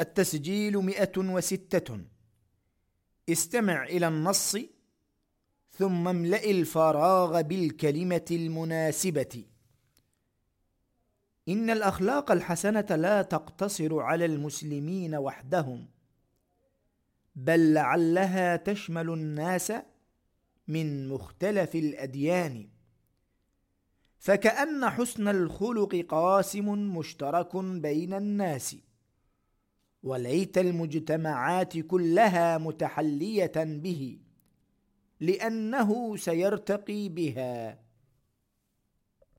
التسجيل مئة وستة. استمع إلى النص ثم املأ الفراغ بالكلمة المناسبة. إن الأخلاق الحسنة لا تقتصر على المسلمين وحدهم بل لعلها تشمل الناس من مختلف الأديان. فكأن حسن الخلق قاسم مشترك بين الناس. وليت المجتمعات كلها متحلية به لأنه سيرتقي بها.